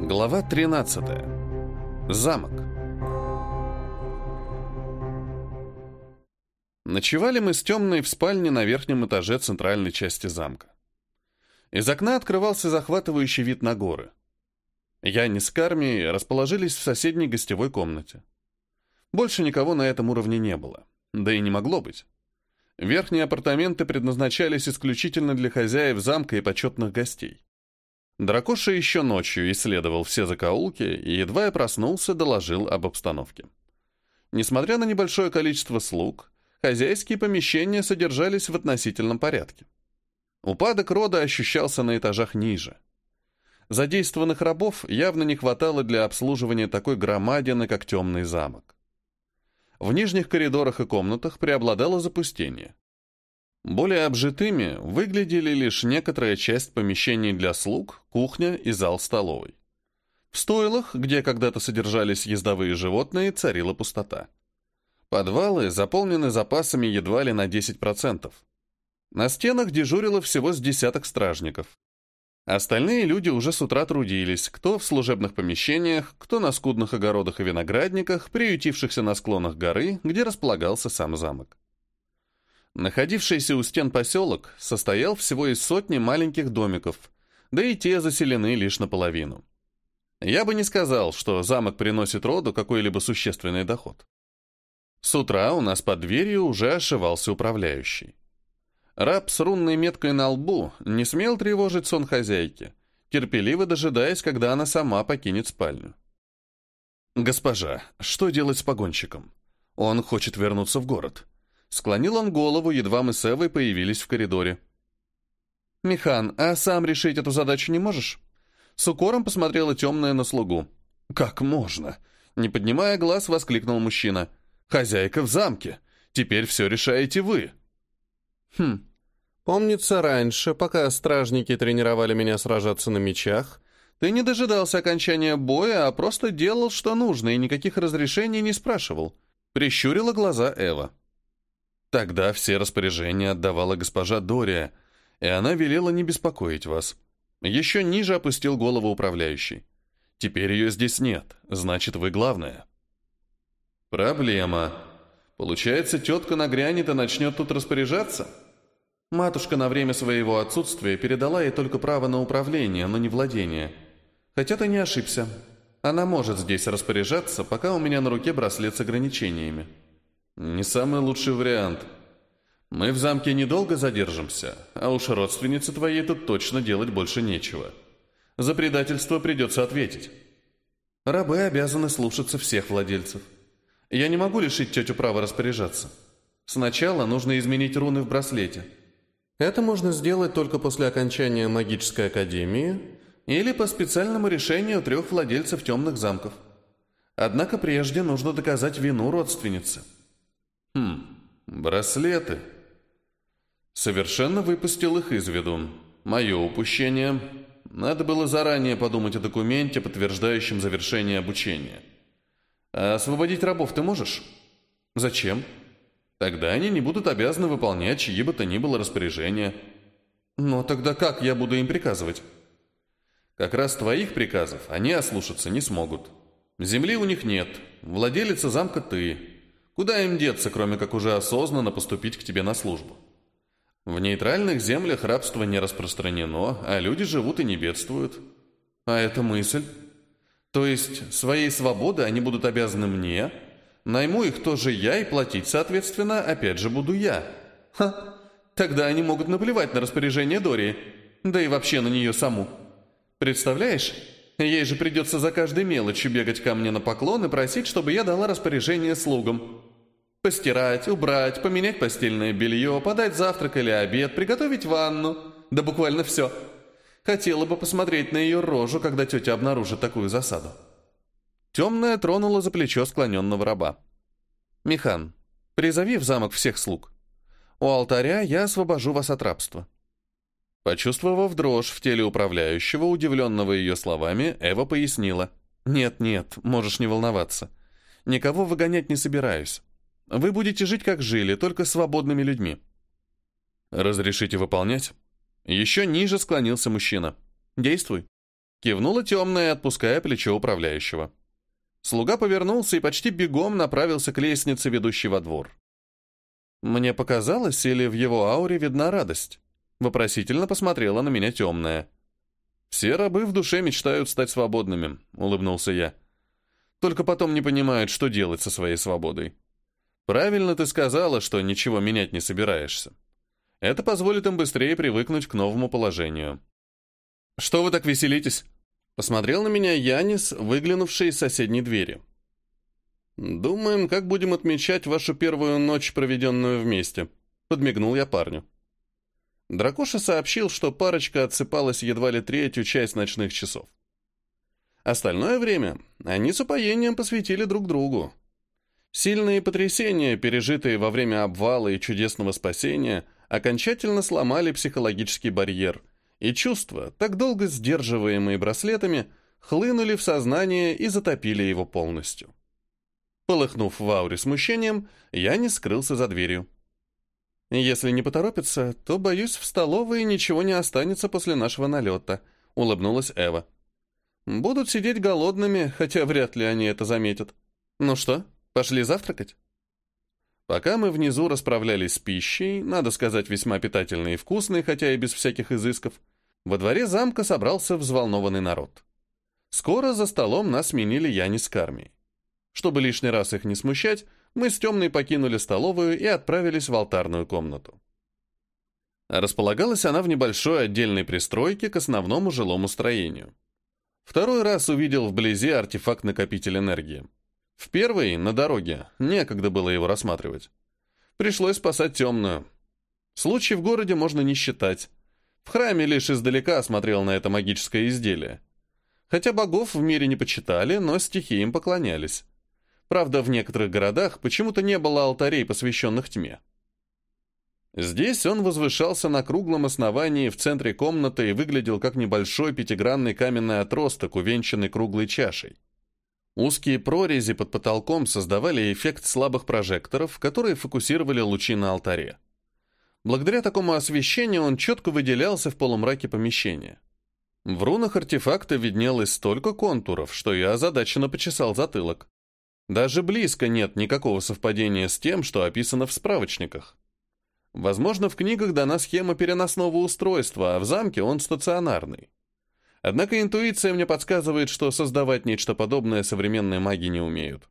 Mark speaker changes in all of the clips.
Speaker 1: Глава 13. Замок. Ночевали мы с темной в спальне на верхнем этаже центральной части замка. Из окна открывался захватывающий вид на горы. Я не с Карми расположились в соседней гостевой комнате. Больше никого на этом уровне не было, да и не могло быть. Верхние апартаменты предназначались исключительно для хозяев замка и почетных гостей. Дракоша еще ночью исследовал все закоулки и, едва я проснулся, доложил об обстановке. Несмотря на небольшое количество слуг, хозяйские помещения содержались в относительном порядке. Упадок рода ощущался на этажах ниже. Задействованных рабов явно не хватало для обслуживания такой громадины, как темный замок. В нижних коридорах и комнатах преобладало запустение. Более обжитыми выглядели лишь некоторая часть помещений для слуг, кухня и зал столовой. В стойлах, где когда-то содержались ездовые животные, царила пустота. Подвалы заполнены запасами едва ли на 10%. На стенах дежурило всего с десяток стражников. Остальные люди уже с утра трудились, кто в служебных помещениях, кто на скудных огородах и виноградниках, приютившихся на склонах горы, где располагался сам замок. Находившийся у стен поселок состоял всего из сотни маленьких домиков, да и те заселены лишь наполовину. Я бы не сказал, что замок приносит роду какой-либо существенный доход. С утра у нас под дверью уже ошивался управляющий. Раб с рунной меткой на лбу не смел тревожить сон хозяйки, терпеливо дожидаясь, когда она сама покинет спальню. «Госпожа, что делать с погонщиком? Он хочет вернуться в город». Склонил он голову, едва мы с Эвой появились в коридоре. «Михан, а сам решить эту задачу не можешь?» С укором посмотрела темная на слугу. «Как можно?» Не поднимая глаз, воскликнул мужчина. «Хозяйка в замке. Теперь все решаете вы».
Speaker 2: Хм. Помнится, раньше, пока стражники тренировали меня сражаться на мечах, ты не дожидался окончания боя, а просто делал, что нужно, и никаких разрешений не спрашивал. Прищурила глаза Эва.
Speaker 1: Тогда все распоряжения отдавала госпожа Дория, и она велела не беспокоить вас. Еще ниже опустил голову управляющий. Теперь ее здесь нет, значит, вы главная. Проблема. Получается, тетка нагрянет и начнет тут распоряжаться? Матушка на время своего отсутствия передала ей только право на управление, но не владение. Хотя ты не ошибся. Она может здесь распоряжаться, пока у меня на руке браслет с ограничениями. Не самый лучший вариант. Мы в замке недолго задержимся, а уж родственнице твоей тут точно делать больше нечего. За предательство придется ответить. Рабы обязаны слушаться всех владельцев. Я не могу лишить тетю права распоряжаться. Сначала нужно изменить руны в браслете –
Speaker 2: это можно сделать только после окончания магической академии
Speaker 1: или по специальному решению трех владельцев темных замков. Однако прежде нужно доказать вину родственницы. Хм, браслеты. Совершенно выпустил их из виду. Мое упущение. Надо было заранее подумать о документе, подтверждающем завершение обучения. А освободить рабов ты можешь? Зачем? Тогда они не будут обязаны выполнять чьи бы то ни было распоряжения. Но тогда как я буду им приказывать? Как раз твоих приказов они ослушаться не смогут. Земли у них нет, владелица замка ты. Куда им деться, кроме как уже осознанно поступить к тебе на службу? В нейтральных землях рабство не распространено, а люди живут и не бедствуют. А это мысль. То есть своей свободы они будут обязаны мне, Найму их тоже я и платить, соответственно, опять же буду я. Ха, тогда они могут наплевать на распоряжение Дори, да и вообще на нее саму. Представляешь, ей же придется за каждой мелочью бегать ко мне на поклон и просить, чтобы я дала распоряжение слугам. Постирать, убрать, поменять постельное белье, подать завтрак или обед, приготовить ванну. Да буквально все. Хотела бы посмотреть на ее рожу, когда тетя обнаружит такую засаду. Темная тронула за плечо склоненного раба. «Михан, призови в замок всех слуг. У алтаря я освобожу вас от рабства». Почувствовав дрожь в теле управляющего, удивленного ее словами, Эва пояснила. «Нет-нет, можешь не волноваться. Никого выгонять не собираюсь. Вы будете жить, как жили, только свободными людьми». «Разрешите выполнять?» Еще ниже склонился мужчина. «Действуй». Кивнула темная, отпуская плечо управляющего. Слуга повернулся и почти бегом направился к лестнице, ведущей во двор. Мне показалось, или в его ауре видна радость? Вопросительно посмотрела на меня темная. «Все рабы в душе мечтают стать свободными», — улыбнулся я. «Только потом не понимают, что делать со своей свободой. Правильно ты сказала, что ничего менять не собираешься. Это позволит им быстрее привыкнуть к новому положению». «Что вы так веселитесь?» Посмотрел на меня Янис, выглянувший из соседней двери. «Думаем, как будем отмечать вашу первую ночь, проведенную вместе», — подмигнул я парню. Дракоша сообщил, что парочка отсыпалась едва ли третью часть ночных часов. Остальное время они с упоением посвятили друг другу. Сильные потрясения, пережитые во время обвала и чудесного спасения, окончательно сломали психологический барьер, и чувства, так долго сдерживаемые браслетами, хлынули в сознание и затопили его полностью. Полыхнув в ауре смущением, я не скрылся за дверью. «Если не поторопится, то, боюсь, в столовой ничего не останется после нашего налета», — улыбнулась Эва. «Будут сидеть голодными, хотя вряд ли они это заметят. Ну что, пошли завтракать?» Пока мы внизу расправлялись с пищей, надо сказать, весьма питательной и вкусной, хотя и без всяких изысков, во дворе замка собрался взволнованный народ. Скоро за столом нас сменили Яни с Кармией. Чтобы лишний раз их не смущать, мы с Темной покинули столовую и отправились в алтарную комнату. Располагалась она в небольшой отдельной пристройке к основному жилому строению. Второй раз увидел вблизи артефакт-накопитель энергии. В первый, на дороге, некогда было его рассматривать. Пришлось спасать темную. Случай в городе можно не считать. В храме лишь издалека смотрел на это магическое изделие. Хотя богов в мире не почитали, но стихи им поклонялись. Правда, в некоторых городах почему-то не было алтарей, посвященных тьме. Здесь он возвышался на круглом основании в центре комнаты и выглядел как небольшой пятигранный каменный отросток, увенчанный круглой чашей. Узкие прорези под потолком создавали эффект слабых прожекторов, которые фокусировали лучи на алтаре. Благодаря такому освещению он четко выделялся в полумраке помещения. В рунах артефакта виднелось столько контуров, что я озадаченно почесал затылок. Даже близко нет никакого совпадения с тем, что описано в справочниках. Возможно, в книгах дана схема переносного устройства, а в замке он стационарный. Однако интуиция мне подсказывает, что создавать нечто подобное современные маги не умеют.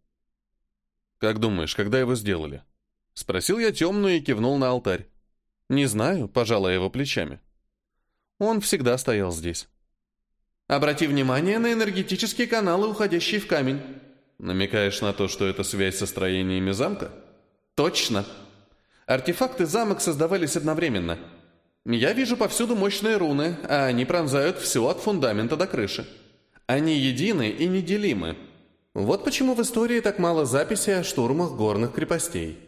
Speaker 1: «Как думаешь, когда его сделали?» Спросил я темную и кивнул на алтарь. «Не знаю», — пожала его плечами. Он всегда стоял здесь. «Обрати внимание на энергетические каналы, уходящие в камень», Намекаешь на то, что это связь со строениями замка? Точно. Артефакты замок создавались одновременно. Я вижу повсюду мощные руны, а они пронзают все от фундамента до крыши. Они едины и неделимы. Вот почему в истории так мало записей о штурмах горных крепостей.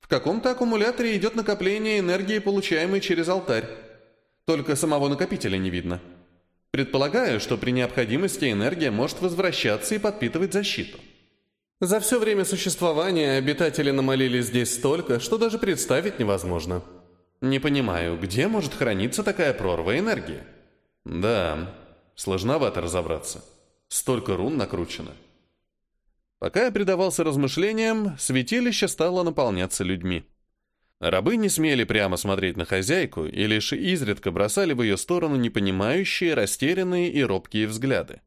Speaker 1: В каком-то аккумуляторе идет накопление энергии, получаемой через алтарь. Только самого накопителя не видно. Предполагаю, что при необходимости энергия может возвращаться и подпитывать защиту. За все время существования обитатели намолили здесь столько, что даже представить невозможно. Не понимаю, где может храниться такая прорва энергии? Да, сложновато разобраться. Столько рун накручено. Пока я предавался размышлениям, святилище стало наполняться людьми. Рабы не смели прямо смотреть на хозяйку и лишь изредка бросали в ее сторону непонимающие, растерянные и робкие взгляды.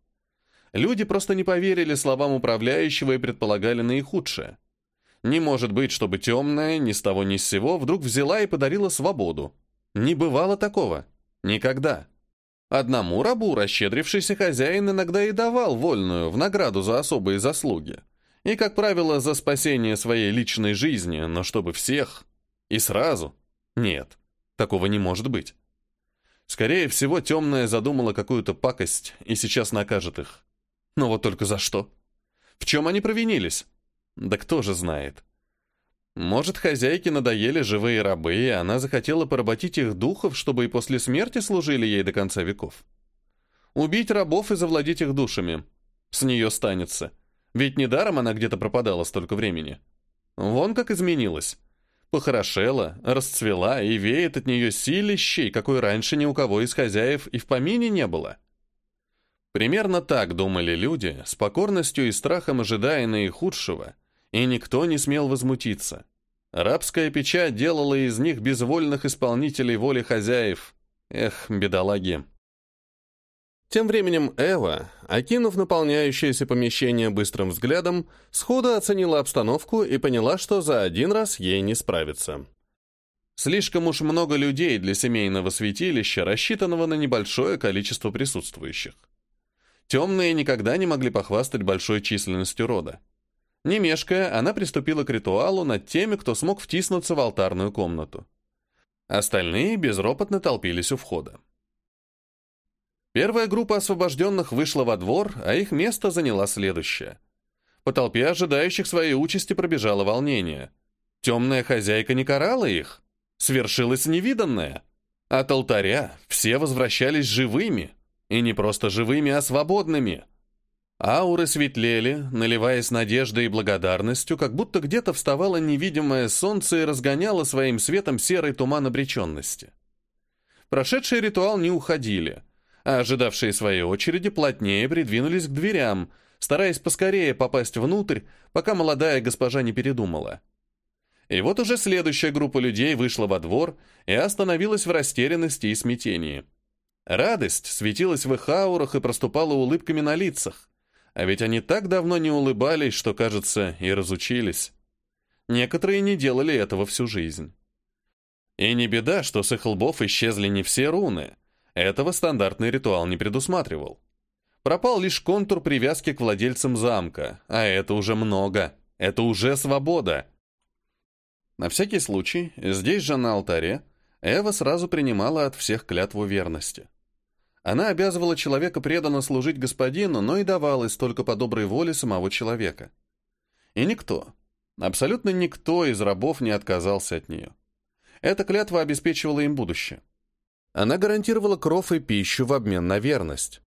Speaker 1: Люди просто не поверили словам управляющего и предполагали наихудшее. Не может быть, чтобы темная ни с того ни с сего вдруг взяла и подарила свободу. Не бывало такого. Никогда. Одному рабу расщедрившийся хозяин иногда и давал вольную в награду за особые заслуги. И, как правило, за спасение своей личной жизни, но чтобы всех... И сразу? Нет, такого не может быть. Скорее всего, темная задумала какую-то пакость и сейчас накажет их. Но вот только за что? В чем они провинились? Да кто же знает. Может, хозяйке надоели живые рабы, и она захотела поработить их духов, чтобы и после смерти служили ей до конца веков. Убить рабов и завладеть их душами. С нее станется. Ведь недаром она где-то пропадала столько времени. Вон как изменилась. Похорошела, расцвела и веет от нее силищей, какой раньше ни у кого из хозяев и в помине не было. Примерно так думали люди, с покорностью и страхом ожидая наихудшего, и никто не смел возмутиться. Рабская печать делала из них безвольных исполнителей воли хозяев. Эх, бедолаги.
Speaker 2: Тем временем Эва, окинув наполняющееся помещение быстрым взглядом, сходу оценила обстановку и поняла, что за один раз ей не справиться.
Speaker 1: Слишком уж много людей для семейного святилища, рассчитанного на небольшое количество присутствующих. Темные никогда не могли похвастать большой численностью рода. Не мешкая, она приступила к ритуалу над теми, кто смог втиснуться в алтарную комнату. Остальные безропотно толпились у входа. Первая группа освобожденных вышла во двор, а их место заняла следующая. По толпе ожидающих своей участи пробежало волнение. Темная хозяйка не карала их. Свершилось невиданное. От алтаря все возвращались живыми. И не просто живыми, а свободными. Ауры светлели, наливаясь надеждой и благодарностью, как будто где-то вставало невидимое солнце и разгоняло своим светом серый туман обреченности. Прошедший ритуал не уходили, а ожидавшие своей очереди плотнее придвинулись к дверям, стараясь поскорее попасть внутрь, пока молодая госпожа не передумала. И вот уже следующая группа людей вышла во двор и остановилась в растерянности и смятении. Радость светилась в их аурах и проступала улыбками на лицах. А ведь они так давно не улыбались, что, кажется, и разучились. Некоторые не делали этого всю жизнь. И не беда, что с их лбов исчезли не все руны. Этого стандартный ритуал не предусматривал. Пропал лишь контур привязки к владельцам замка, а это уже много. Это уже свобода. На всякий случай, здесь же на алтаре, Эва сразу принимала от всех клятву верности. Она обязывала человека преданно служить господину, но и давалась только по доброй воле самого человека. И никто, абсолютно никто из рабов не отказался от нее. Эта клятва обеспечивала им будущее. Она гарантировала кров и пищу в обмен на верность.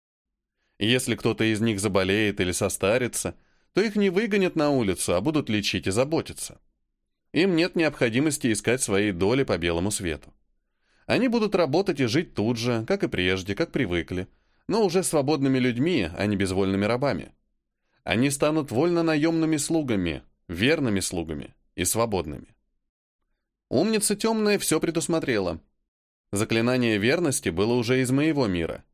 Speaker 1: Если кто-то из них заболеет или состарится, то их не выгонят на улицу, а будут лечить и заботиться. Им нет необходимости искать своей доли по белому свету. Они будут работать и жить тут же, как и прежде, как привыкли, но уже свободными людьми, а не безвольными рабами. Они станут вольно-наемными слугами, верными слугами и свободными. Умница темная все предусмотрела. Заклинание верности было уже из моего мира.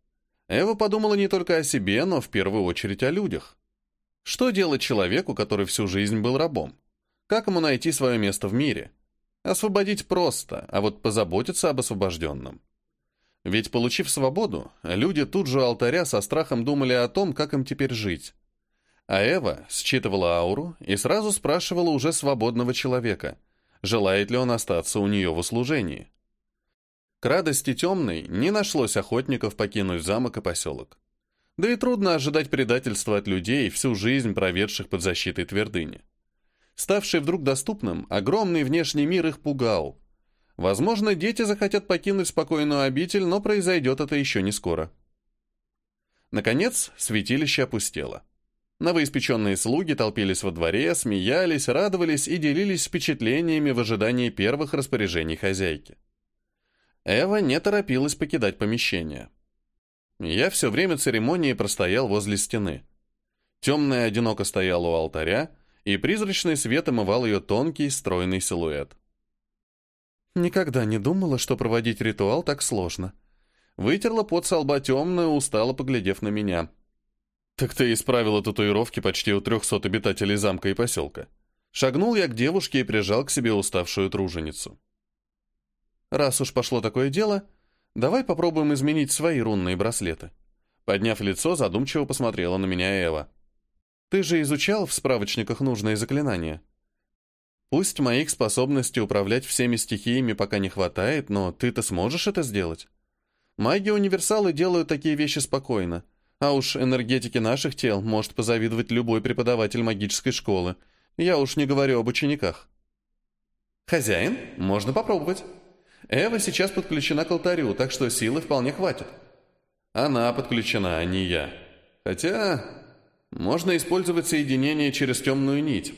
Speaker 1: Эва подумала не только о себе, но в первую очередь о людях. Что делать человеку, который всю жизнь был рабом? Как ему найти свое место в мире? Освободить просто, а вот позаботиться об освобожденном. Ведь, получив свободу, люди тут же у алтаря со страхом думали о том, как им теперь жить. А Эва считывала ауру и сразу спрашивала уже свободного человека, желает ли он остаться у нее в услужении. К радости темной не нашлось охотников покинуть замок и поселок. Да и трудно ожидать предательства от людей, всю жизнь проведших под защитой твердыни. Ставший вдруг доступным, огромный внешний мир их пугал. Возможно, дети захотят покинуть спокойную обитель, но произойдет это еще не скоро. Наконец, святилище опустело. Новоиспеченные слуги толпились во дворе, смеялись, радовались и делились впечатлениями в ожидании первых распоряжений хозяйки. Эва не торопилась покидать помещение. Я все время церемонии простоял возле стены. Темная одиноко стояла у алтаря, и призрачный свет омывал ее тонкий, стройный силуэт. Никогда не думала, что проводить ритуал так сложно. Вытерла под со лба темную, устало поглядев на меня. «Так ты исправила татуировки почти у трехсот обитателей замка и поселка». Шагнул я к девушке и прижал к себе уставшую труженицу. «Раз уж пошло такое дело, давай попробуем изменить свои рунные браслеты». Подняв лицо, задумчиво посмотрела на меня Эва. Ты же изучал в справочниках нужные заклинания. Пусть моих способностей управлять всеми стихиями пока не хватает, но ты-то сможешь это сделать. Маги-универсалы делают такие вещи спокойно. А уж энергетики наших тел может позавидовать любой преподаватель магической школы. Я уж не говорю об учениках. Хозяин, можно попробовать. Эва сейчас подключена к алтарю, так что силы вполне хватит. Она подключена, а не я. Хотя можно использовать соединение через темную нить.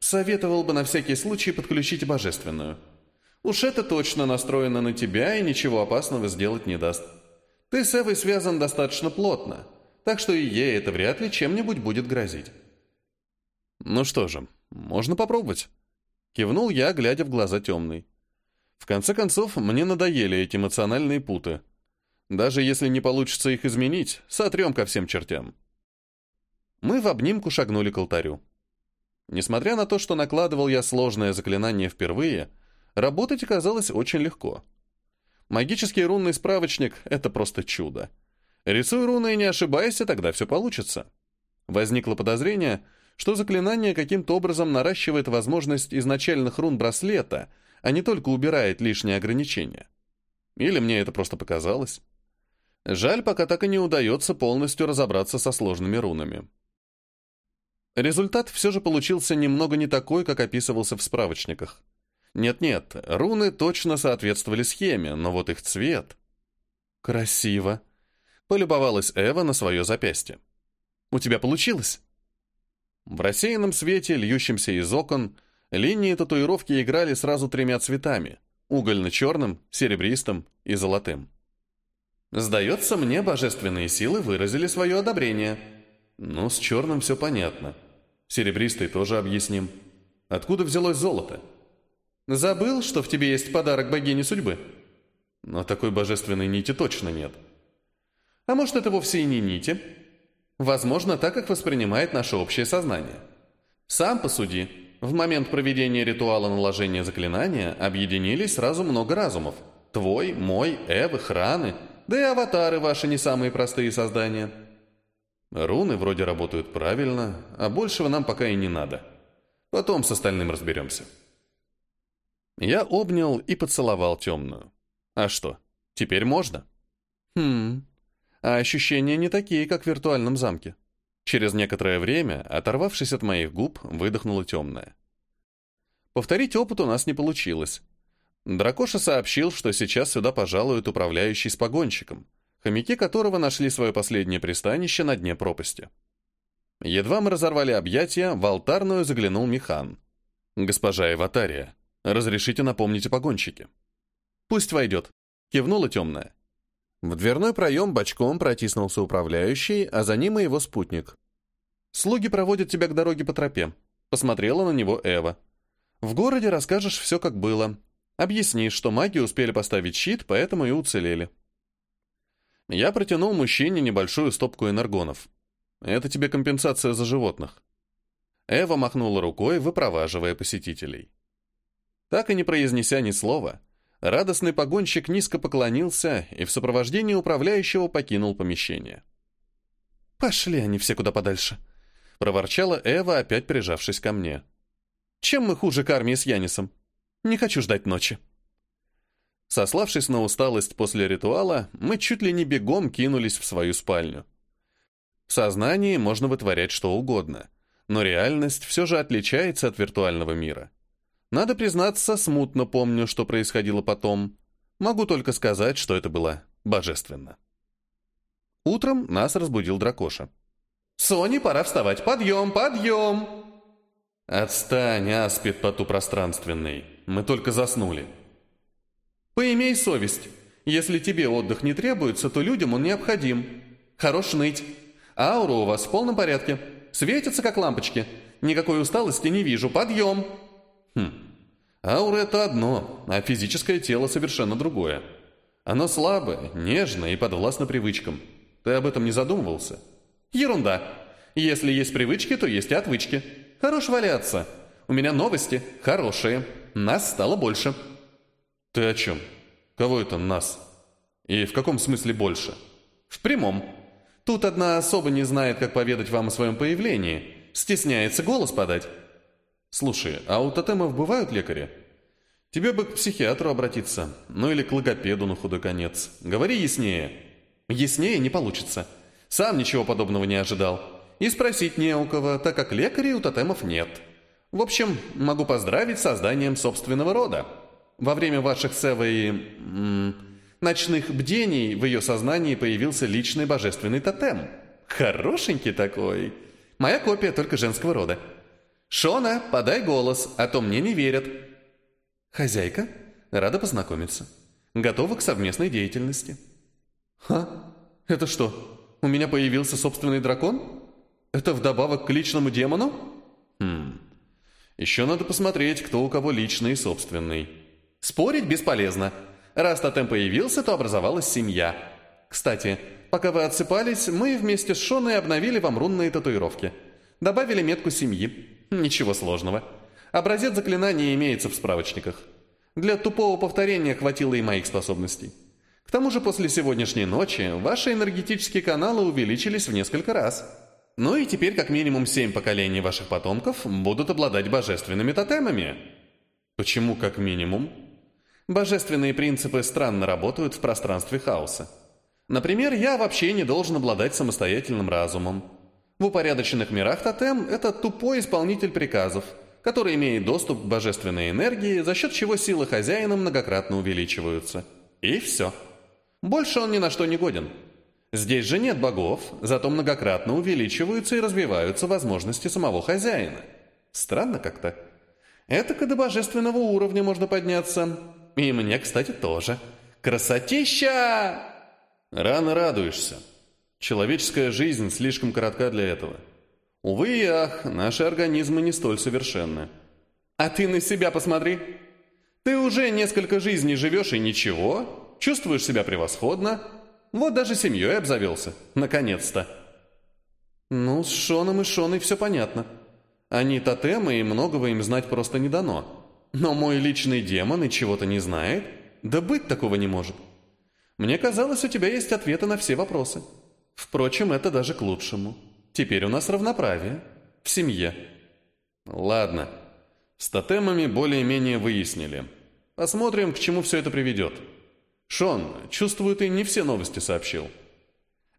Speaker 1: Советовал бы на всякий случай подключить божественную. Уж это точно настроено на тебя и ничего опасного сделать не даст. Ты с Эвой связан достаточно плотно,
Speaker 2: так что и ей это вряд ли чем-нибудь будет грозить.
Speaker 1: Ну что же, можно попробовать. Кивнул я, глядя в глаза темной. В конце концов, мне надоели эти эмоциональные путы. Даже если не получится их изменить, сотрем ко всем чертям. Мы в обнимку шагнули к алтарю. Несмотря на то, что накладывал я сложное заклинание впервые, работать оказалось очень легко. Магический рунный справочник — это просто чудо. Рисуй руны и не ошибайся, тогда все получится. Возникло подозрение, что заклинание каким-то образом наращивает возможность изначальных рун браслета, а не только убирает лишние ограничения. Или мне это просто показалось. Жаль, пока так и не удается полностью разобраться со сложными рунами. Результат все же получился немного не такой, как описывался в справочниках. Нет-нет, руны точно соответствовали схеме, но вот их цвет... Красиво. Полюбовалась Эва на свое запястье. «У тебя получилось?» В рассеянном свете, льющемся из окон, линии татуировки играли сразу тремя цветами — угольно-черным, серебристым и золотым. Сдается мне, божественные силы выразили свое одобрение. Ну, с черным все понятно. Серебристый тоже объясним. Откуда взялось золото? Забыл, что в тебе есть подарок богини судьбы? Но такой божественной нити точно нет. А может, это вовсе и не нити? Возможно, так, как воспринимает наше общее сознание. Сам посуди. В момент проведения ритуала наложения заклинания объединились сразу много разумов. Твой, мой, Эвы, Храны, да и аватары ваши не самые простые создания. Руны вроде работают правильно, а большего нам пока и не надо. Потом с остальным разберемся. Я обнял и поцеловал темную. А что, теперь можно? Хм, а ощущения не такие, как в виртуальном замке. Через некоторое время, оторвавшись от моих губ, выдохнула темная. Повторить опыт у нас не получилось. Дракоша сообщил, что сейчас сюда пожалует управляющий с погонщиком, хомяки которого нашли свое последнее пристанище на дне пропасти. Едва мы разорвали объятия, в алтарную заглянул Михан. «Госпожа Эватария, разрешите напомнить о погонщике?» «Пусть войдет», — кивнула темная. В дверной проем бочком протиснулся управляющий, а за ним и его спутник. «Слуги проводят тебя к дороге по тропе», — посмотрела на него Эва. «В городе расскажешь все, как было. Объяснишь, что маги успели поставить щит, поэтому и уцелели». Я протянул мужчине небольшую стопку энергонов. «Это тебе компенсация за животных». Эва махнула рукой, выпроваживая посетителей. Так и не произнеся ни слова, Радостный погонщик низко поклонился и в сопровождении управляющего покинул помещение. «Пошли они все куда подальше», — проворчала Эва, опять прижавшись ко мне. «Чем мы хуже к армии с Янисом? Не хочу ждать ночи». Сославшись на усталость после ритуала, мы чуть ли не бегом кинулись в свою спальню. В сознании можно вытворять что угодно, но реальность все же отличается от виртуального мира. Надо признаться, смутно помню, что происходило потом. Могу только сказать, что это было божественно. Утром нас разбудил дракоша. «Соне, пора вставать! Подъем, подъем!» «Отстань, аспид потупространственный. Мы только заснули». «Поимей совесть. Если тебе отдых не требуется, то людям он необходим. Хорош ныть. Аура у вас в полном порядке. Светится, как лампочки. Никакой усталости не вижу. Подъем!» Хм. Аура — это одно, а физическое тело совершенно другое. Оно слабое, нежное и подвластно привычкам. Ты об этом не задумывался? Ерунда. Если есть привычки, то есть и отвычки. Хорош валяться. У меня новости хорошие. Нас стало больше. Ты о чем? Кого это нас? И в каком смысле больше? В прямом. Тут одна особа не знает, как поведать вам о своем появлении. Стесняется голос подать. «Слушай, а у тотемов бывают лекари?» «Тебе бы к психиатру обратиться, ну или к логопеду на худой конец. Говори яснее». «Яснее не получится. Сам ничего подобного не ожидал. И спросить не у кого, так как лекарей у тотемов нет. В общем, могу поздравить с созданием собственного рода. Во время ваших с ночных бдений в ее сознании появился личный божественный тотем. Хорошенький такой. Моя копия только женского рода». «Шона, подай голос, а то мне не верят». «Хозяйка, рада познакомиться. Готова к совместной деятельности». «Ха? Это что, У меня появился собственный дракон? Это вдобавок к личному демону? Хм. Еще надо посмотреть, кто у кого личный и собственный. Спорить бесполезно. Раз тотем появился, то образовалась семья. Кстати, пока вы отсыпались, мы вместе с Шоной обновили вам рунные татуировки. Добавили метку семьи. Ничего сложного. Образец заклинания имеется в справочниках. Для тупого повторения хватило и моих способностей. К тому же после сегодняшней ночи ваши энергетические каналы увеличились в несколько раз. Ну и теперь как минимум семь поколений ваших потомков будут обладать божественными тотемами. Почему как минимум? Божественные принципы странно работают в пространстве хаоса. Например, я вообще не должен обладать самостоятельным разумом. В упорядоченных мирах тотем – это тупой исполнитель приказов, который имеет доступ к божественной энергии, за счет чего силы хозяина многократно увеличиваются. И все. Больше он ни на что не годен. Здесь же нет богов, зато многократно увеличиваются и развиваются возможности самого хозяина. Странно как-то. Это до божественного уровня можно подняться. И мне, кстати, тоже. Красотища! Рано радуешься. Человеческая жизнь слишком коротка для этого. Увы и ах, наши организмы не столь совершенны. А ты на себя посмотри. Ты уже несколько жизней живешь и ничего, чувствуешь себя превосходно, вот даже семьей обзавелся. Наконец-то. Ну, с Шоном и Шоной все понятно. Они тотемы, и многого им знать просто не дано. Но мой личный демон и чего-то не знает? Да быть такого не может. Мне казалось, у тебя есть ответы на все вопросы. Впрочем, это даже к лучшему. Теперь у нас равноправие. В семье. Ладно. С тотемами более-менее выяснили. Посмотрим, к чему все это приведет. «Шон, чувствую, ты не все новости сообщил».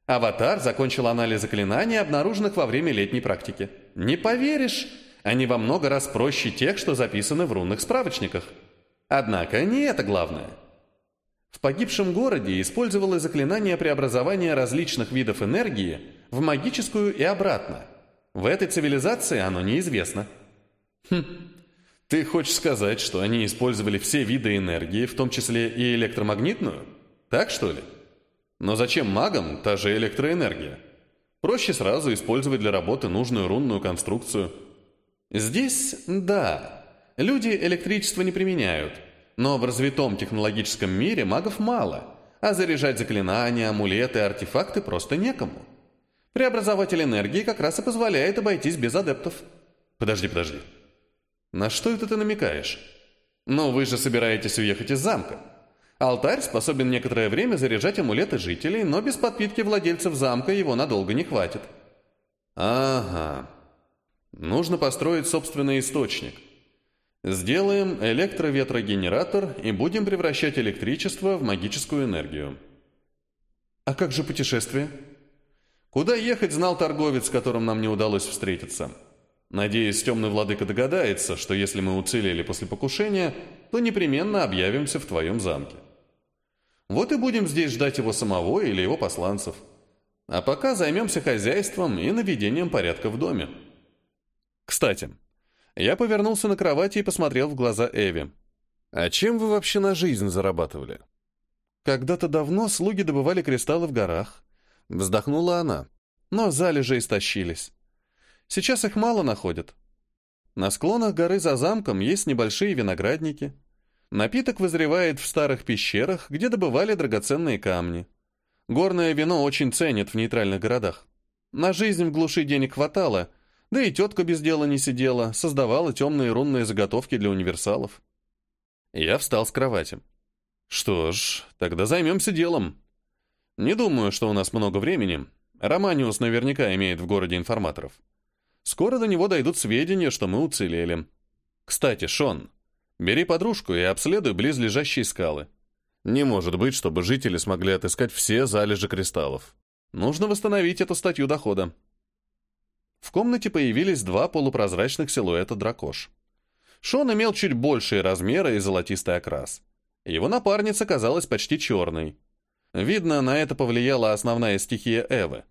Speaker 1: Аватар закончил анализ заклинаний, обнаруженных во время летней практики. Не поверишь, они во много раз проще тех, что записаны в рунных справочниках. Однако не это главное. В погибшем городе использовалось заклинание преобразования различных видов энергии в магическую и обратно. В этой цивилизации оно неизвестно. Хм, ты хочешь сказать, что они использовали все виды энергии, в том числе и электромагнитную? Так что ли? Но зачем магам та же электроэнергия? Проще сразу использовать для работы нужную рунную конструкцию. Здесь, да, люди электричество не применяют, но в развитом технологическом мире магов мало, а заряжать заклинания, амулеты, артефакты просто некому. Преобразователь энергии как раз и позволяет обойтись без адептов. Подожди, подожди. «На что это ты намекаешь?» «Но вы же собираетесь уехать из замка. Алтарь способен некоторое время заряжать амулеты жителей, но без подпитки владельцев замка его надолго не хватит». «Ага. Нужно построить собственный источник. Сделаем электроветрогенератор и будем превращать электричество в магическую энергию». «А как же путешествие?» «Куда ехать, знал торговец, с которым нам не удалось встретиться». Надеюсь, темный владыка догадается, что если мы уцелели после покушения, то непременно объявимся в твоем замке. Вот и будем здесь ждать его самого или его посланцев. А пока займемся хозяйством и наведением порядка в доме. Кстати, я повернулся на кровати и посмотрел в глаза Эви. «А чем вы вообще на жизнь зарабатывали?» «Когда-то давно слуги добывали кристаллы в горах». Вздохнула она. «Но залежи истощились. Сейчас их мало находят. На склонах горы за замком есть небольшие виноградники. Напиток вызревает в старых пещерах, где добывали драгоценные камни. Горное вино очень ценят в нейтральных городах. На жизнь в глуши денег хватало, да и тетка без дела не сидела, создавала темные рунные заготовки для универсалов. Я встал с кровати. Что ж, тогда займемся делом. Не думаю, что у нас много времени. Романиус наверняка имеет в городе информаторов. Скоро до него дойдут сведения, что мы уцелели. Кстати, Шон, бери подружку и обследуй близлежащие скалы. Не может быть, чтобы жители смогли отыскать все залежи кристаллов. Нужно восстановить эту статью дохода. В комнате появились два полупрозрачных силуэта дракош. Шон имел чуть большие размеры и золотистый окрас. Его напарница казалась почти черной. Видно, на это повлияла основная стихия Эвы.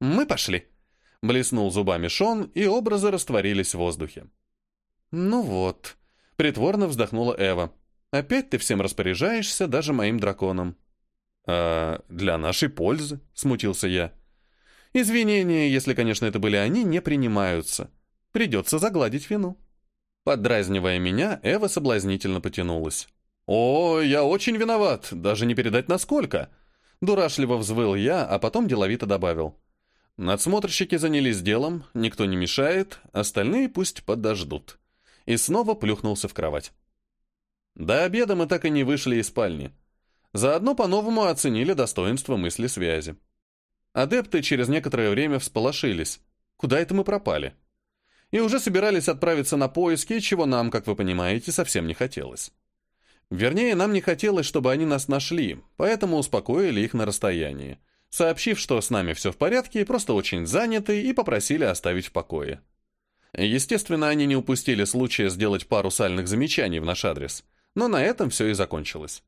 Speaker 1: «Мы пошли», Блеснул зубами Шон, и образы растворились в воздухе. «Ну вот», — притворно вздохнула Эва. «Опять ты всем распоряжаешься, даже моим драконом». «А для нашей пользы», — смутился я. «Извинения, если, конечно, это были они, не принимаются. Придется загладить вину». Поддразнивая меня, Эва соблазнительно потянулась. «О, я очень виноват, даже не передать насколько!» Дурашливо взвыл я, а потом деловито добавил. Надсмотрщики занялись делом, никто не мешает, остальные пусть подождут. И снова плюхнулся в кровать. До обеда мы так и не вышли из спальни. Заодно по-новому оценили достоинство мысли связи. Адепты через некоторое время всполошились. Куда это мы пропали? И уже собирались отправиться на поиски, чего нам, как вы понимаете, совсем не хотелось. Вернее, нам не хотелось, чтобы они нас нашли, поэтому успокоили их на расстоянии, сообщив, что с нами все в порядке, просто очень заняты, и попросили оставить в покое. Естественно, они не упустили случая сделать пару сальных замечаний в наш адрес, но на этом все и закончилось.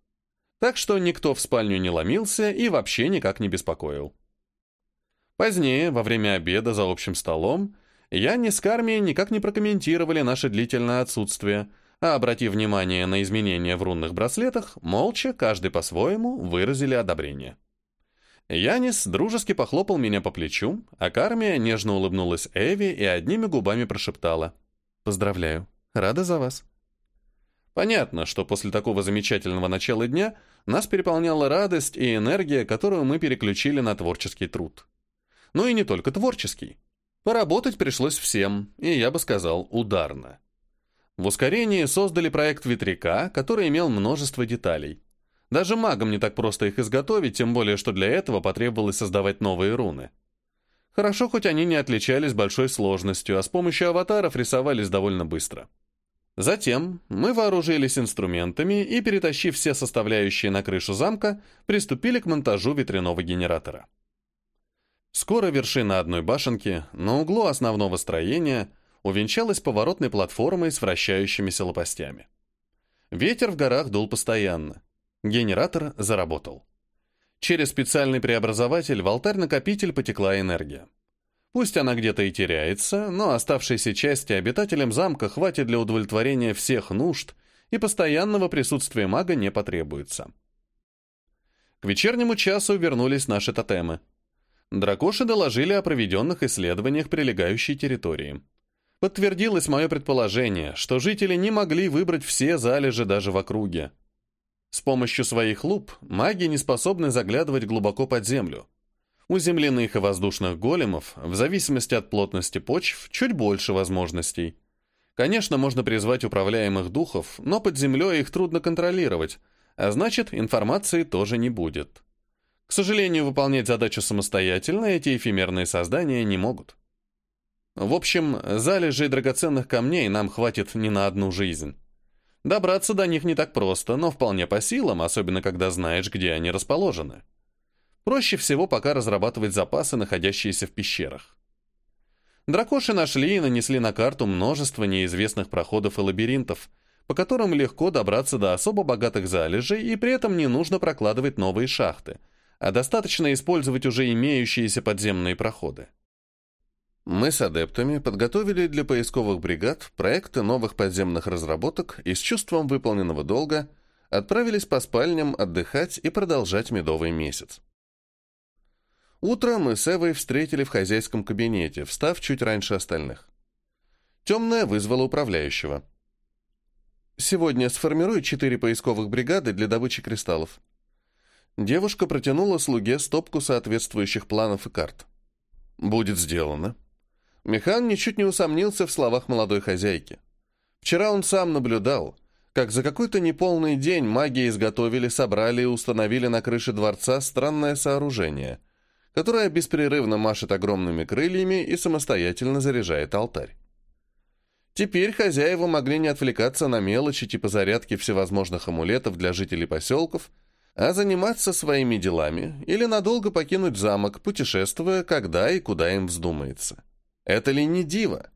Speaker 1: Так что никто в спальню не ломился и вообще никак не беспокоил. Позднее, во время обеда за общим столом, я ни с Кармией никак не прокомментировали наше длительное отсутствие – а обратив внимание на изменения в рунных браслетах, молча, каждый по-своему, выразили одобрение. Янис дружески похлопал меня по плечу, а Кармия нежно улыбнулась Эви и одними губами прошептала. «Поздравляю. Рада за вас». Понятно, что после такого замечательного начала дня нас переполняла радость и энергия, которую мы переключили на творческий труд. Ну и не только творческий. Поработать пришлось всем, и я бы сказал, ударно. В ускорении создали проект ветряка, который имел множество деталей. Даже магам не так просто их изготовить, тем более, что для этого потребовалось создавать новые руны. Хорошо, хоть они не отличались большой сложностью, а с помощью аватаров рисовались довольно быстро. Затем мы вооружились инструментами и, перетащив все составляющие на крышу замка, приступили к монтажу ветряного генератора. Скоро вершина одной башенки, на углу основного строения – увенчалась поворотной платформой с вращающимися лопастями. Ветер в горах дул постоянно. Генератор заработал. Через специальный преобразователь в алтарь-накопитель потекла энергия. Пусть она где-то и теряется, но оставшейся части обитателям замка хватит для удовлетворения всех нужд, и постоянного присутствия мага не потребуется. К вечернему часу вернулись наши тотемы. Дракоши доложили о проведенных исследованиях прилегающей территории. Подтвердилось мое предположение, что жители не могли выбрать все залежи даже в округе. С помощью своих луп маги не способны заглядывать глубоко под землю. У земляных и воздушных големов, в зависимости от плотности почв, чуть больше возможностей. Конечно, можно призвать управляемых духов, но под землей их трудно контролировать, а значит, информации тоже не будет. К сожалению, выполнять задачу самостоятельно эти эфемерные создания не могут. В общем, залежей драгоценных камней нам хватит не на одну жизнь. Добраться до них не так просто, но вполне по силам, особенно когда знаешь, где они расположены. Проще всего пока разрабатывать запасы, находящиеся в пещерах. Дракоши нашли и нанесли на карту множество неизвестных проходов и лабиринтов, по которым легко добраться до особо богатых залежей, и при этом не нужно прокладывать новые шахты, а достаточно использовать уже имеющиеся подземные проходы. Мы с адептами подготовили для поисковых бригад проекты новых подземных разработок и с чувством выполненного долга отправились по спальням отдыхать и продолжать медовый месяц. Утро мы с Эвой встретили в хозяйском кабинете, встав чуть раньше остальных. Темная вызвала управляющего. «Сегодня сформируй четыре поисковых бригады для добычи кристаллов». Девушка протянула слуге стопку соответствующих планов и карт. «Будет сделано», Механ ничуть не усомнился в словах молодой хозяйки. Вчера он сам наблюдал, как за какой-то неполный день маги изготовили, собрали и установили на крыше дворца странное сооружение, которое беспрерывно машет огромными крыльями и самостоятельно заряжает алтарь. Теперь хозяева могли не отвлекаться на мелочи типа зарядки всевозможных амулетов для жителей поселков, а заниматься своими делами или надолго покинуть замок, путешествуя, когда и куда им вздумается. Это ли не диво?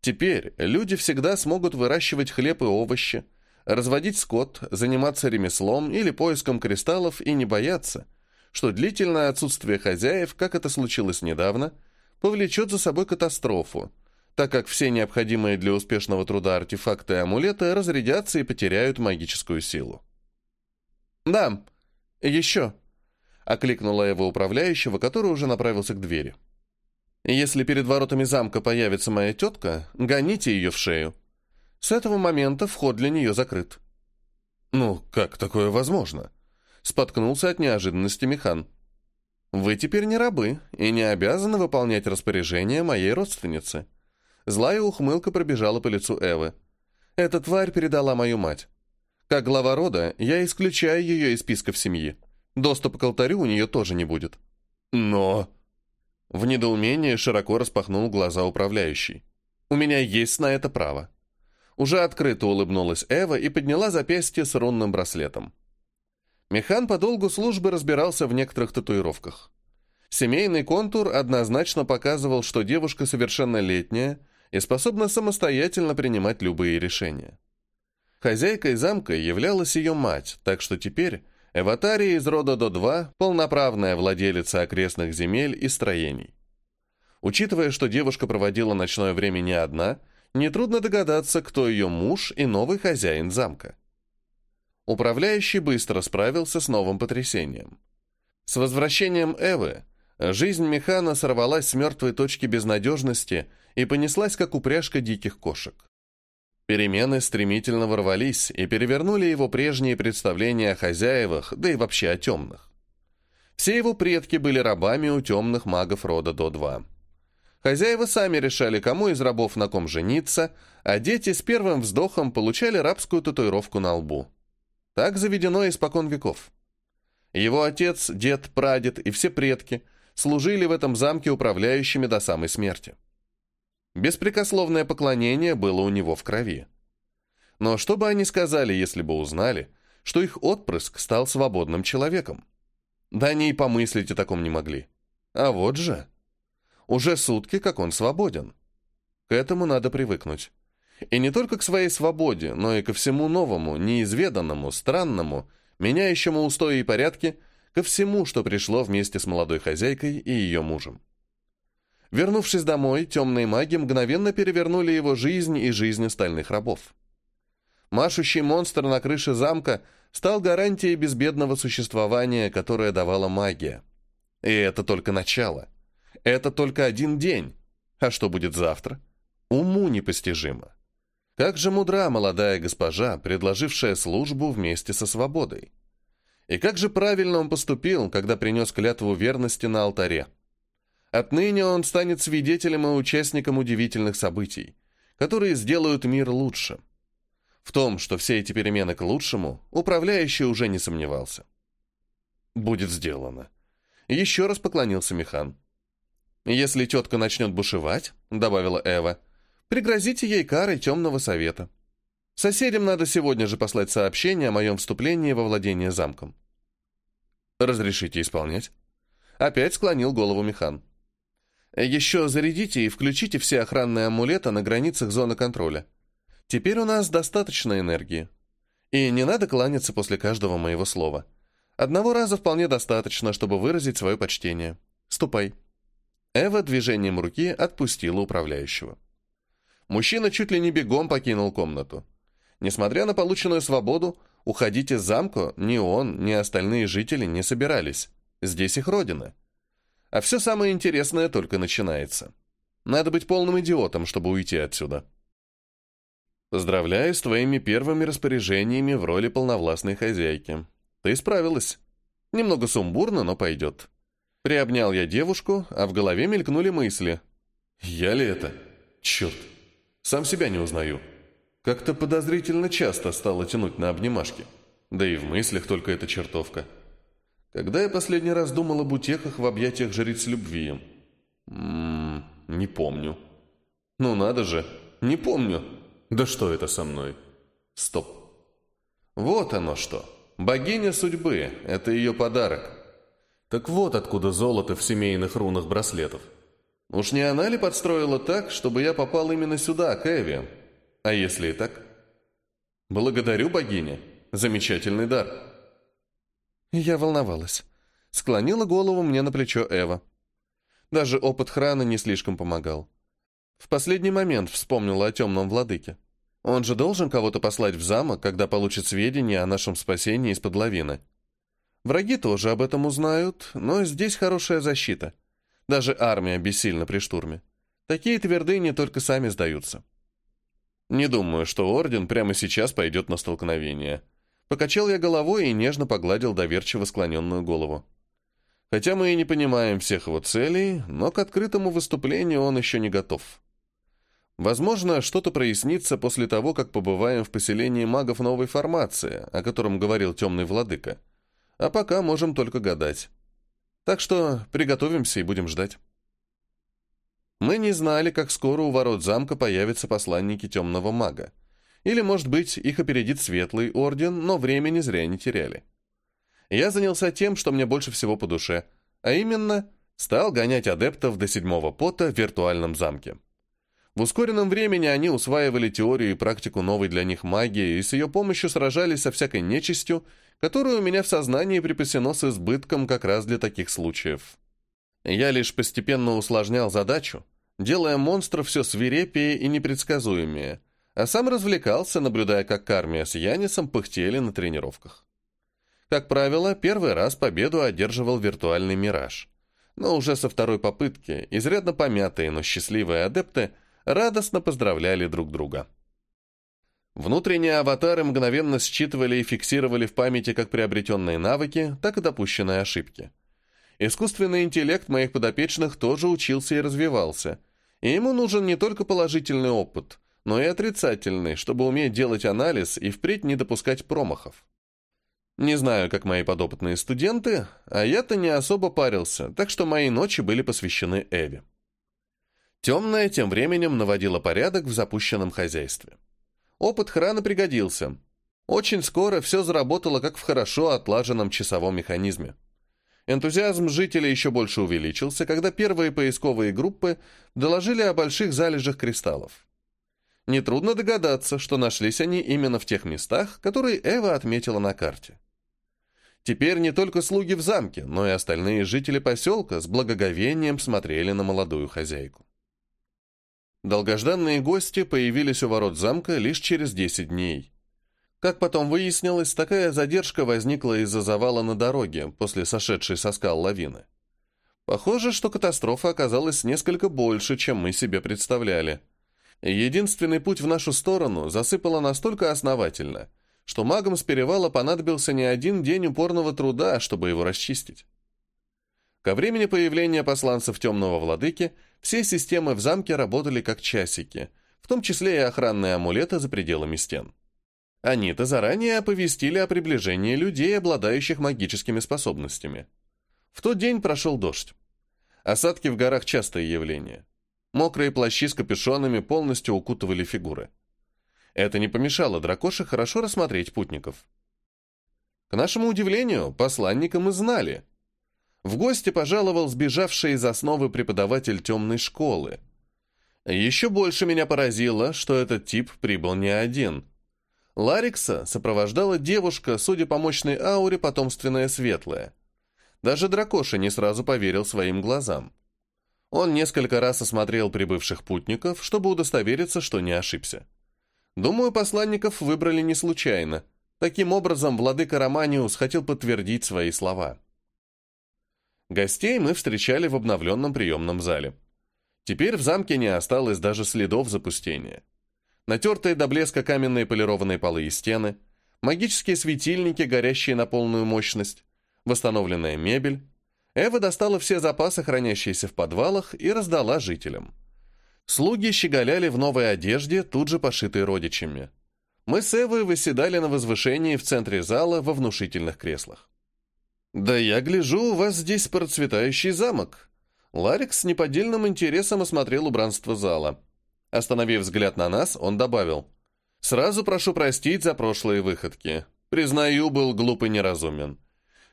Speaker 1: Теперь люди всегда смогут выращивать хлеб и овощи, разводить скот, заниматься ремеслом или поиском кристаллов и не бояться, что длительное отсутствие хозяев, как это случилось недавно, повлечет за собой катастрофу, так как все необходимые для успешного труда артефакты и амулеты разрядятся и потеряют магическую силу. «Да, еще», окликнула его управляющего, который уже направился к двери. «Если перед воротами замка появится моя тетка, гоните ее в шею. С этого момента вход для нее закрыт».
Speaker 3: «Ну, как такое возможно?»
Speaker 1: Споткнулся от неожиданности Механ. «Вы теперь не рабы и не обязаны выполнять распоряжения моей родственницы». Злая ухмылка пробежала по лицу Эвы. «Эта тварь передала мою мать. Как глава рода, я исключаю ее из списков семьи. Доступа к алтарю у нее тоже не будет».
Speaker 3: «Но...»
Speaker 1: В недоумении широко распахнул глаза управляющий. «У меня есть на это право». Уже открыто улыбнулась Эва и подняла запястье с рунным браслетом. Механ по долгу службы разбирался в некоторых татуировках. Семейный контур однозначно показывал, что девушка совершеннолетняя и способна самостоятельно принимать любые решения. Хозяйкой замка являлась ее мать, так что теперь Эватария из рода До-2 – полноправная владелица окрестных земель и строений. Учитывая, что девушка проводила ночное время не одна, нетрудно догадаться, кто ее муж и новый хозяин замка. Управляющий быстро справился с новым потрясением. С возвращением Эвы жизнь Механа сорвалась с мертвой точки безнадежности и понеслась, как упряжка диких кошек. Перемены стремительно ворвались и перевернули его прежние представления о хозяевах, да и вообще о темных. Все его предки были рабами у темных магов рода До-2. Хозяева сами решали, кому из рабов на ком жениться, а дети с первым вздохом получали рабскую татуировку на лбу. Так заведено испокон веков. Его отец, дед, прадед и все предки служили в этом замке управляющими до самой смерти. Беспрекословное поклонение было у него в крови. Но что бы они сказали, если бы узнали, что их отпрыск стал свободным человеком? Да они и помыслить о таком не могли. А вот же. Уже сутки, как он свободен. К этому надо привыкнуть. И не только к своей свободе, но и ко всему новому, неизведанному, странному, меняющему устои и порядки, ко всему, что пришло вместе с молодой хозяйкой и ее мужем. Вернувшись домой, темные маги мгновенно перевернули его жизнь и жизнь остальных рабов. Машущий монстр на крыше замка стал гарантией безбедного существования, которое давала магия. И это только начало. Это только один день. А что будет завтра? Уму непостижимо. Как же мудра молодая госпожа, предложившая службу вместе со свободой. И как же правильно он поступил, когда принес клятву верности на алтаре. Отныне он станет свидетелем и участником удивительных событий, которые сделают мир лучше. В том, что все эти перемены к лучшему, управляющий уже не сомневался. «Будет сделано». Еще раз поклонился Механ. «Если тетка начнет бушевать», — добавила Эва, — Пригрозите ей карой темного совета. Соседям надо сегодня же послать сообщение о моем вступлении во владение замком. Разрешите исполнять? Опять склонил голову Механ. Еще зарядите и включите все охранные амулеты на границах зоны контроля. Теперь у нас достаточно энергии. И не надо кланяться после каждого моего слова. Одного раза вполне достаточно, чтобы выразить свое почтение. Ступай. Эва движением руки отпустила управляющего. Мужчина чуть ли не бегом покинул комнату. Несмотря на полученную свободу, уходить из замка ни он, ни остальные жители не собирались. Здесь их родина. А все самое интересное только начинается. Надо быть полным идиотом, чтобы уйти отсюда. Поздравляю с твоими первыми распоряжениями в роли полновластной хозяйки. Ты справилась. Немного сумбурно, но пойдет. Приобнял я девушку, а в голове мелькнули мысли. Я ли это? Черт. Сам себя не узнаю. Как-то подозрительно часто стало тянуть на обнимашки. Да и в мыслях только эта чертовка. Когда я последний раз думал об утехах в объятиях жриц любви? Ммм, не помню. Ну надо же, не помню. Да что это со мной? Стоп. Вот оно что. Богиня судьбы — это ее подарок. Так вот откуда золото в семейных рунах браслетов. Уж не она ли подстроила так, чтобы я попал именно сюда, к Эве? А если и так? Благодарю, богиня. Замечательный дар. Я волновалась. Склонила голову мне на плечо Эва. Даже опыт храна не слишком помогал. В последний момент вспомнила о темном владыке. Он же должен кого-то послать в замок, когда получит сведения о нашем спасении из-под лавины. Враги тоже об этом узнают, но здесь хорошая защита. Даже армия бессильна при штурме. Такие твердыни только сами сдаются. Не думаю, что Орден прямо сейчас пойдет на столкновение. Покачал я головой и нежно погладил доверчиво склоненную голову. Хотя мы и не понимаем всех его целей, но к открытому выступлению он еще не готов. Возможно, что-то прояснится после того, как побываем в поселении магов новой формации, о котором говорил темный владыка. А пока можем только гадать. Так что приготовимся и будем ждать. Мы не знали, как скоро у ворот замка появятся посланники темного мага. Или, может быть, их опередит Светлый Орден, но времени зря не теряли. Я занялся тем, что мне больше всего по душе, а именно стал гонять адептов до седьмого пота в виртуальном замке. В ускоренном времени они усваивали теорию и практику новой для них магии и с ее помощью сражались со всякой нечистью, которую у меня в сознании припасено с избытком как раз для таких случаев. Я лишь постепенно усложнял задачу, делая монстров все свирепее и непредсказуемее, а сам развлекался, наблюдая, как Кармия с Янисом пыхтели на тренировках. Как правило, первый раз победу одерживал виртуальный мираж. Но уже со второй попытки изрядно помятые, но счастливые адепты радостно поздравляли друг друга. Внутренние аватары мгновенно считывали и фиксировали в памяти как приобретенные навыки, так и допущенные ошибки. Искусственный интеллект моих подопечных тоже учился и развивался, и ему нужен не только положительный опыт, но и отрицательный, чтобы уметь делать анализ и впредь не допускать промахов. Не знаю, как мои подопытные студенты, а я-то не особо парился, так что мои ночи были посвящены Эве. Темная тем временем наводила порядок в запущенном хозяйстве. Опыт храна пригодился. Очень скоро все заработало как в хорошо отлаженном часовом механизме. Энтузиазм жителей еще больше увеличился, когда первые поисковые группы доложили о больших залежах кристаллов. Нетрудно догадаться, что нашлись они именно в тех местах, которые Эва отметила на карте. Теперь не только слуги в замке, но и остальные жители поселка с благоговением смотрели на молодую хозяйку. Долгожданные гости появились у ворот замка лишь через 10 дней. Как потом выяснилось, такая задержка возникла из-за завала на дороге после сошедшей со скал лавины. Похоже, что катастрофа оказалась несколько больше, чем мы себе представляли – Единственный путь в нашу сторону засыпало настолько основательно, что магам с перевала понадобился не один день упорного труда, чтобы его расчистить. Ко времени появления посланцев Темного Владыки все системы в замке работали как часики, в том числе и охранные амулеты за пределами стен. Они-то заранее оповестили о приближении людей, обладающих магическими способностями. В тот день прошел дождь. Осадки в горах – частое явление. Мокрые плащи с капюшонами полностью укутывали фигуры. Это не помешало дракоше хорошо рассмотреть путников. К нашему удивлению, посланника мы знали. В гости пожаловал сбежавший из основы преподаватель темной школы. Еще больше меня поразило, что этот тип прибыл не один. Ларикса сопровождала девушка, судя по мощной ауре, потомственная светлая. Даже дракоша не сразу поверил своим глазам. Он несколько раз осмотрел прибывших путников, чтобы удостовериться, что не ошибся. Думаю, посланников выбрали не случайно. Таким образом, владыка Романиус хотел подтвердить свои слова. Гостей мы встречали в обновленном приемном зале. Теперь в замке не осталось даже следов запустения. Натертые до блеска каменные полированные полы и стены, магические светильники, горящие на полную мощность, восстановленная мебель, Эва достала все запасы, хранящиеся в подвалах, и раздала жителям. Слуги щеголяли в новой одежде, тут же пошитой родичами. Мы с Эвой выседали на возвышении в центре зала во внушительных креслах. «Да я гляжу, у вас здесь процветающий замок». Ларик с неподдельным интересом осмотрел убранство зала. Остановив взгляд на нас, он добавил. «Сразу прошу простить за прошлые выходки. Признаю, был глуп и неразумен.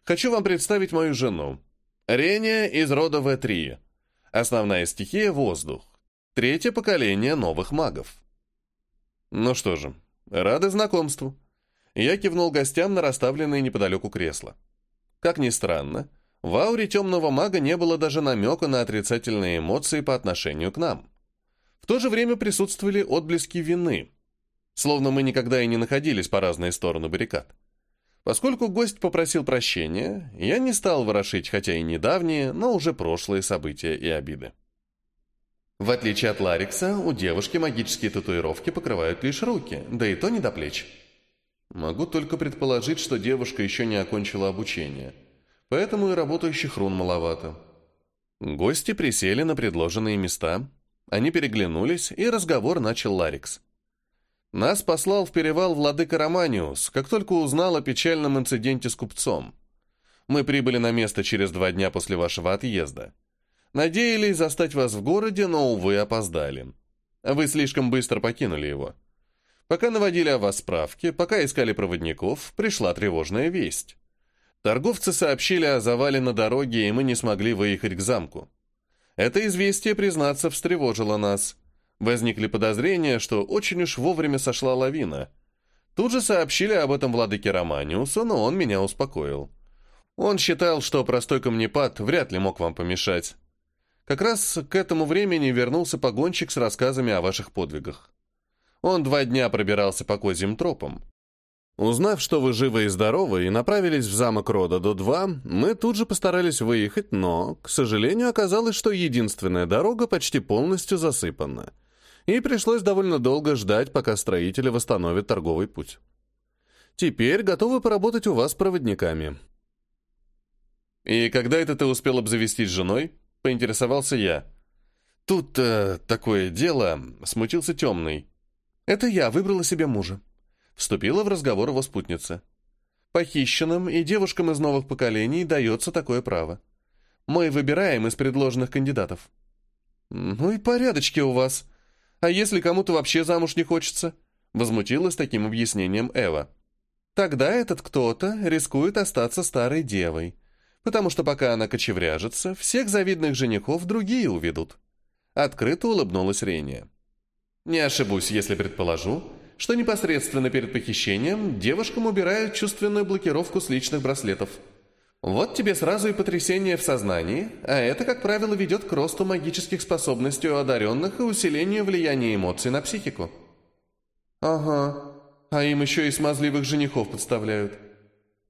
Speaker 1: Хочу вам представить мою жену. Рения из рода В3. Основная стихия – воздух. Третье поколение новых магов. Ну что же, рады знакомству. Я кивнул гостям на расставленные неподалеку кресла. Как ни странно, в ауре темного мага не было даже намека на отрицательные эмоции по отношению к нам. В то же время присутствовали отблески вины, словно мы никогда и не находились по разные стороны баррикад. Поскольку гость попросил прощения, я не стал ворошить, хотя и недавние, но уже прошлые события и обиды. В отличие от Ларикса, у девушки магические татуировки покрывают лишь руки, да и то не до плеч. Могу только предположить, что девушка еще не окончила обучение, поэтому и работающих рун маловато. Гости присели на предложенные места, они переглянулись, и разговор начал Ларикс. Нас послал в перевал владыка Романиус, как только узнал о печальном инциденте с купцом. Мы прибыли на место через два дня после вашего отъезда. Надеялись застать вас в городе, но, увы, опоздали. Вы слишком быстро покинули его. Пока наводили о вас справки, пока искали проводников, пришла тревожная весть. Торговцы сообщили о завале на дороге, и мы не смогли выехать к замку. Это известие, признаться, встревожило нас. Возникли подозрения, что очень уж вовремя сошла лавина. Тут же сообщили об этом владыке Романиусу, но он меня успокоил. Он считал, что простой камнепад вряд ли мог вам помешать. Как раз к этому времени вернулся погонщик с рассказами о ваших подвигах. Он два дня пробирался по козьим тропам. Узнав, что вы живы и здоровы, и направились в замок рода до 2, мы тут же постарались выехать, но, к сожалению, оказалось, что единственная дорога почти полностью засыпана — и пришлось довольно долго ждать, пока строители восстановят торговый путь. Теперь готовы поработать у вас проводниками. «И когда это ты успел обзавестись женой?» — поинтересовался я. «Тут э, такое дело», — смутился темный. «Это я выбрала себе мужа», — вступила в разговор его спутница. «Похищенным и девушкам из новых поколений дается такое право. Мы выбираем из предложенных кандидатов». «Ну и порядочки у вас», а если кому-то вообще замуж не хочется?» Возмутилась таким объяснением Эва. «Тогда этот кто-то рискует остаться старой девой, потому что пока она кочевряжется, всех завидных женихов другие уведут». Открыто улыбнулась Рения. «Не ошибусь, если предположу, что непосредственно перед похищением девушкам убирают чувственную блокировку с личных браслетов». Вот тебе сразу и потрясение в сознании, а это, как правило, ведет к росту магических способностей у одаренных и усилению влияния эмоций на психику. Ага, а им еще и смазливых женихов подставляют.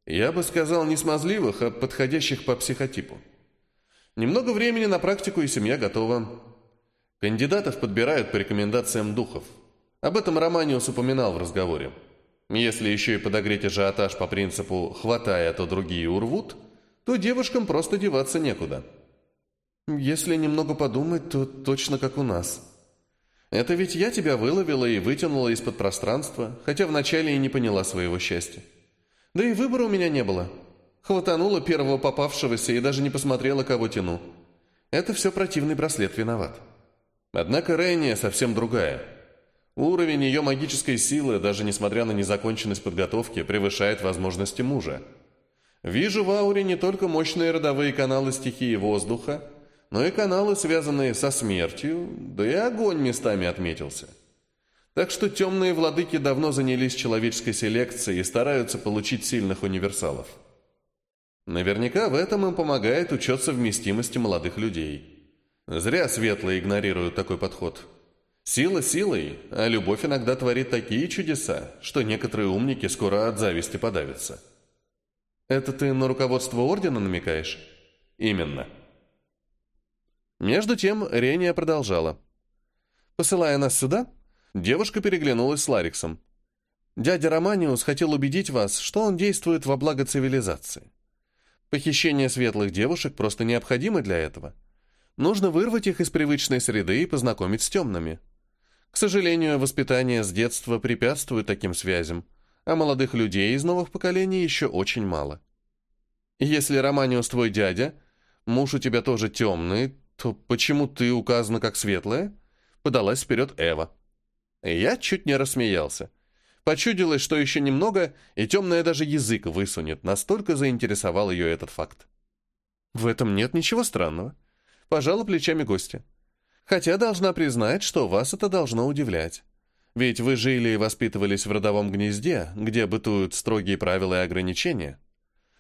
Speaker 1: Я бы сказал не смазливых, а подходящих по психотипу. Немного времени на практику, и семья готова. Кандидатов подбирают по рекомендациям духов. Об этом Романиус упоминал в разговоре. Если еще и подогреть ажиотаж по принципу «хватай, а то другие урвут», то девушкам просто деваться некуда. Если немного подумать, то точно как у нас. Это ведь я тебя выловила и вытянула из-под пространства, хотя вначале и не поняла своего счастья. Да и выбора у меня не было. Хватанула первого попавшегося и даже не посмотрела, кого тяну. Это все противный браслет виноват. Однако Рейния совсем другая. Уровень ее магической силы, даже несмотря на незаконченность подготовки, превышает возможности мужа. Вижу в ауре не только мощные родовые каналы стихии воздуха, но и каналы, связанные со смертью, да и огонь местами отметился. Так что темные владыки давно занялись человеческой селекцией и стараются получить сильных универсалов. Наверняка в этом им помогает учет совместимости молодых людей. Зря светлые игнорируют такой подход. Сила силой, а любовь иногда творит такие чудеса, что некоторые умники скоро от зависти подавятся. «Это ты на руководство ордена намекаешь?» «Именно». Между тем Рения продолжала. Посылая нас сюда, девушка переглянулась с Лариксом. Дядя Романиус хотел убедить вас, что он действует во благо цивилизации. Похищение светлых девушек просто необходимо для этого. Нужно вырвать их из привычной среды и познакомить с темными. К сожалению, воспитание с детства препятствует таким связям, а молодых людей из новых поколений еще очень мало. Если Романиус твой дядя, муж у тебя тоже темный, то почему ты указана как светлая? Подалась вперед Эва. Я чуть не рассмеялся. Почудилось, что еще немного, и темная даже язык высунет, настолько заинтересовал ее этот факт. В этом нет ничего странного. Пожала плечами гостя. Хотя должна признать, что вас это должно удивлять. Ведь вы жили и воспитывались в родовом гнезде, где бытуют строгие правила и ограничения.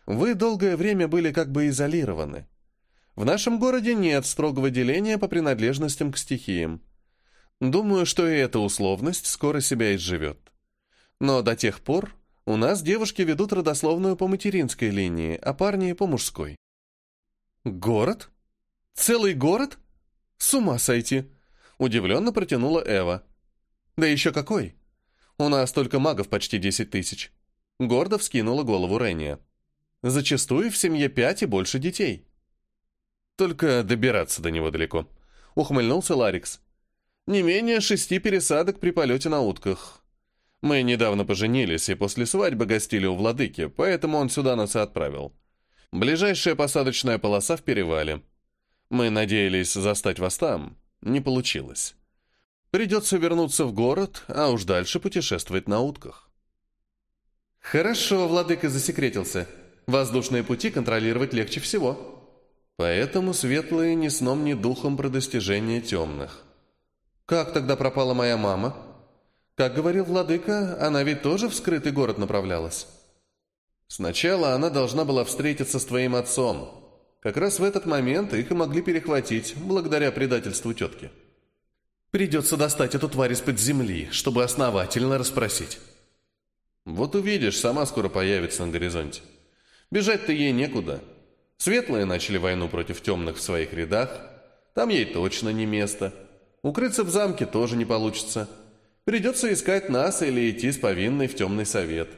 Speaker 1: Вы долгое время были как бы изолированы. В нашем городе нет строгого деления по принадлежностям к стихиям. Думаю, что и эта условность скоро себя изживет. Но до тех пор У нас девушки ведут родословную по материнской линии, а парни — по мужской». «Город? Целый город? С ума сойти!» — удивленно протянула Эва. «Да еще какой! У нас только магов почти десять тысяч». Гордо вскинула голову Ренния. «Зачастую в семье пять и больше детей». «Только добираться до него далеко», — ухмыльнулся Ларикс. «Не менее шести пересадок при полете на утках. Мы недавно поженились и после свадьбы гостили у владыки, поэтому он сюда нас и отправил. Ближайшая посадочная полоса в перевале. Мы надеялись застать вас там. Не получилось. Придется вернуться в город, а уж дальше путешествовать на утках». «Хорошо, владыка засекретился. Воздушные пути контролировать легче всего», Поэтому светлые ни сном, ни духом про достижение темных. Как тогда пропала моя мама? Как говорил владыка, она ведь тоже в скрытый город направлялась. Сначала она должна была встретиться с твоим отцом. Как раз в этот момент их и могли перехватить, благодаря предательству тетки. Придется достать эту тварь из-под земли, чтобы основательно расспросить. Вот увидишь, сама скоро появится на горизонте. Бежать-то ей некуда. Светлые начали войну против темных в своих рядах. Там ей точно не место. Укрыться в замке тоже не получится. Придется искать нас или идти с повинной в темный совет.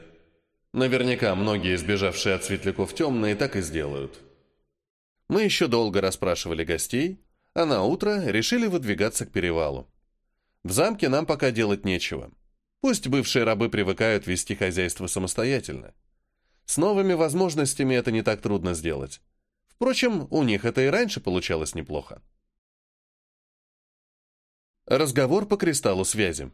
Speaker 1: Наверняка многие, избежавшие от светляков темные, так и сделают. Мы еще долго расспрашивали гостей, а на утро решили выдвигаться к перевалу. В замке нам пока делать нечего. Пусть бывшие рабы привыкают вести хозяйство самостоятельно. С новыми возможностями это не так трудно сделать. Впрочем, у них это и раньше получалось неплохо. Разговор по кристаллу связи.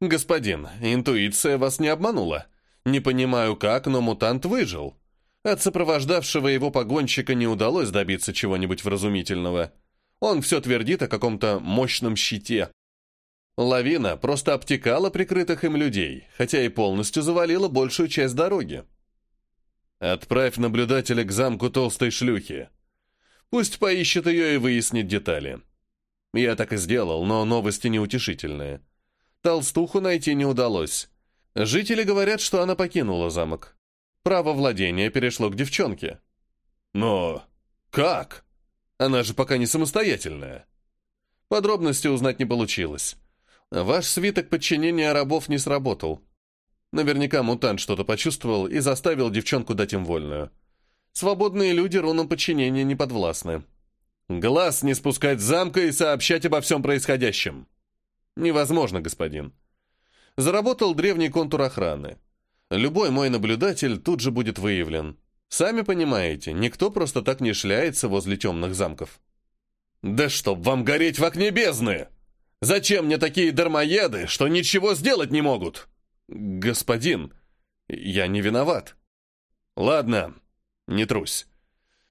Speaker 1: «Господин, интуиция вас не обманула. Не понимаю как, но мутант выжил. От сопровождавшего его погонщика не удалось добиться чего-нибудь вразумительного. Он все твердит о каком-то мощном щите. Лавина просто обтекала прикрытых им людей, хотя и полностью завалила большую часть дороги. Отправь наблюдателя к замку толстой шлюхи. Пусть поищет ее и выяснит детали. Я так и сделал, но новости неутешительные. Толстуху найти не удалось. Жители говорят, что она покинула замок. Право владения перешло к девчонке. Но как? Она же пока не самостоятельная. Подробности узнать не получилось. Ваш свиток подчинения рабов не сработал. Наверняка мутант что-то почувствовал и заставил девчонку дать им вольную. Свободные люди рунам подчинения не подвластны. Глаз не спускать с замка и сообщать обо всем происходящем. Невозможно, господин. Заработал древний контур охраны. Любой мой наблюдатель тут же будет выявлен. Сами понимаете, никто просто так не шляется возле темных замков. «Да чтоб вам гореть в окне бездны! Зачем мне такие дармоеды, что ничего сделать не могут?» «Господин, я не виноват». «Ладно, не трусь.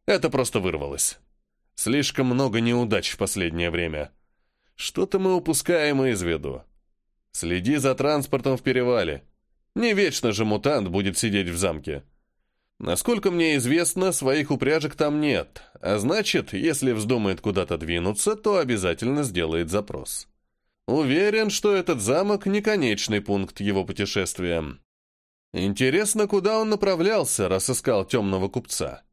Speaker 1: Это просто вырвалось. Слишком много неудач в последнее время. Что-то мы упускаем из виду. Следи за транспортом в перевале. Не вечно же мутант будет сидеть в замке. Насколько мне известно, своих упряжек там нет, а значит, если вздумает куда-то двинуться, то обязательно сделает запрос». Уверен, что этот замок не конечный пункт его путешествия. Интересно, куда он направлялся, раз искал темного купца.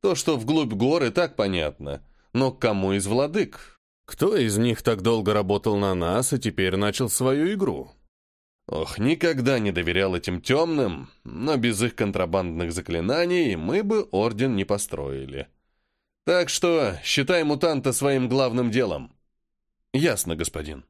Speaker 1: То, что вглубь горы, так понятно. Но к кому из владык? Кто из них так долго работал на нас и теперь начал свою игру? Ох, никогда не доверял этим темным, но без их контрабандных заклинаний мы бы орден не построили. Так что считай мутанта своим главным делом. Ясно, господин.